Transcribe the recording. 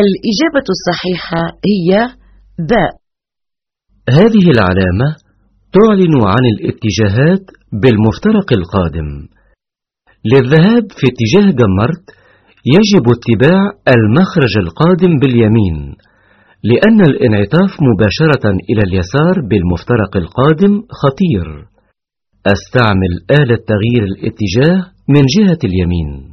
الإجابة الصحيحة هي باء هذه العلامة تعلن عن الاتجاهات بالمفترق القادم. للذهاب في اتجاه جمرت يجب اتباع المخرج القادم باليمين لأن الانعطاف مباشرة إلى اليسار بالمفترق القادم خطير. أستعمل آلة تغيير الاتجاه من جهة اليمين.